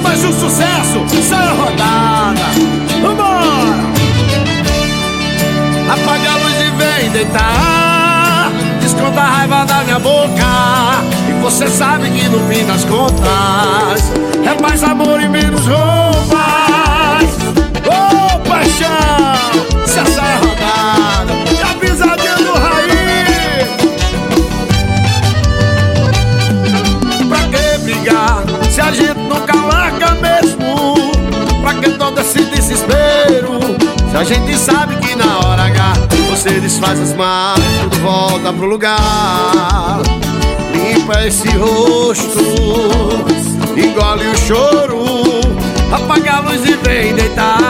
mais um sucesso, a rodada. Vambora! Apaga a luz e vem deitar. Desconta a raiva da minha boca. E você sabe que no fim das contas é mais amor e menos roupas. Larga mesmo? Pra que todo esse desespero? Se a gente sabe que na hora H você desfaz as malas, tudo volta pro lugar. Limpa esse rosto, engole o choro, apaga a luz e vem deitar.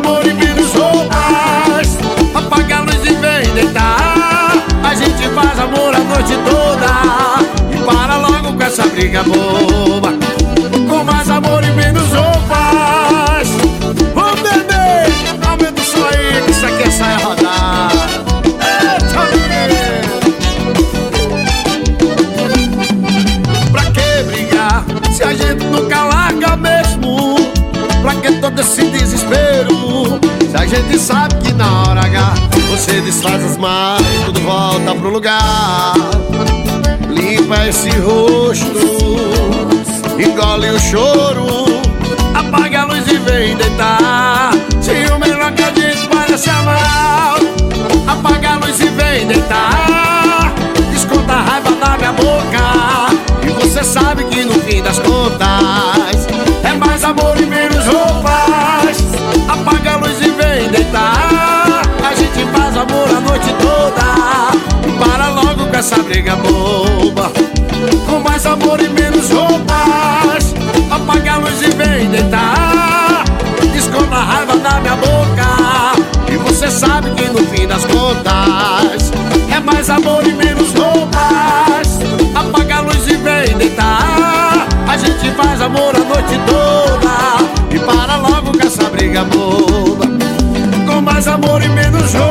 Amor e menos roupas. Apaga a luz e vem deitar. A gente faz amor a noite toda e para logo com essa briga boba. Com mais amor e menos roupas. Vamos beber, aumenta o som aí que isso aqui é saia menino. Pra que brigar se a gente nunca larga mesmo? Pra que todo esse desespero? Gente sabe que na hora H Você desfaz as malas e tudo volta pro lugar. Limpa esse rosto Engole o choro Apaga a luz e vem deitar. Se o melhor que a gente parece amar. Apaga a luz e vem deitar. Desconta a raiva da minha boca E você sabe que no fim das contas nega boba Com mais amor e menos roupas. Apaga a luz e vem deitar Esconda a raiva da minha boca. E você sabe que no fim das contas É mais amor e menos roupas. Apaga a luz e vem deitar A gente faz amor a noite toda. E para logo com essa briga boba Com mais amor e menos roupas.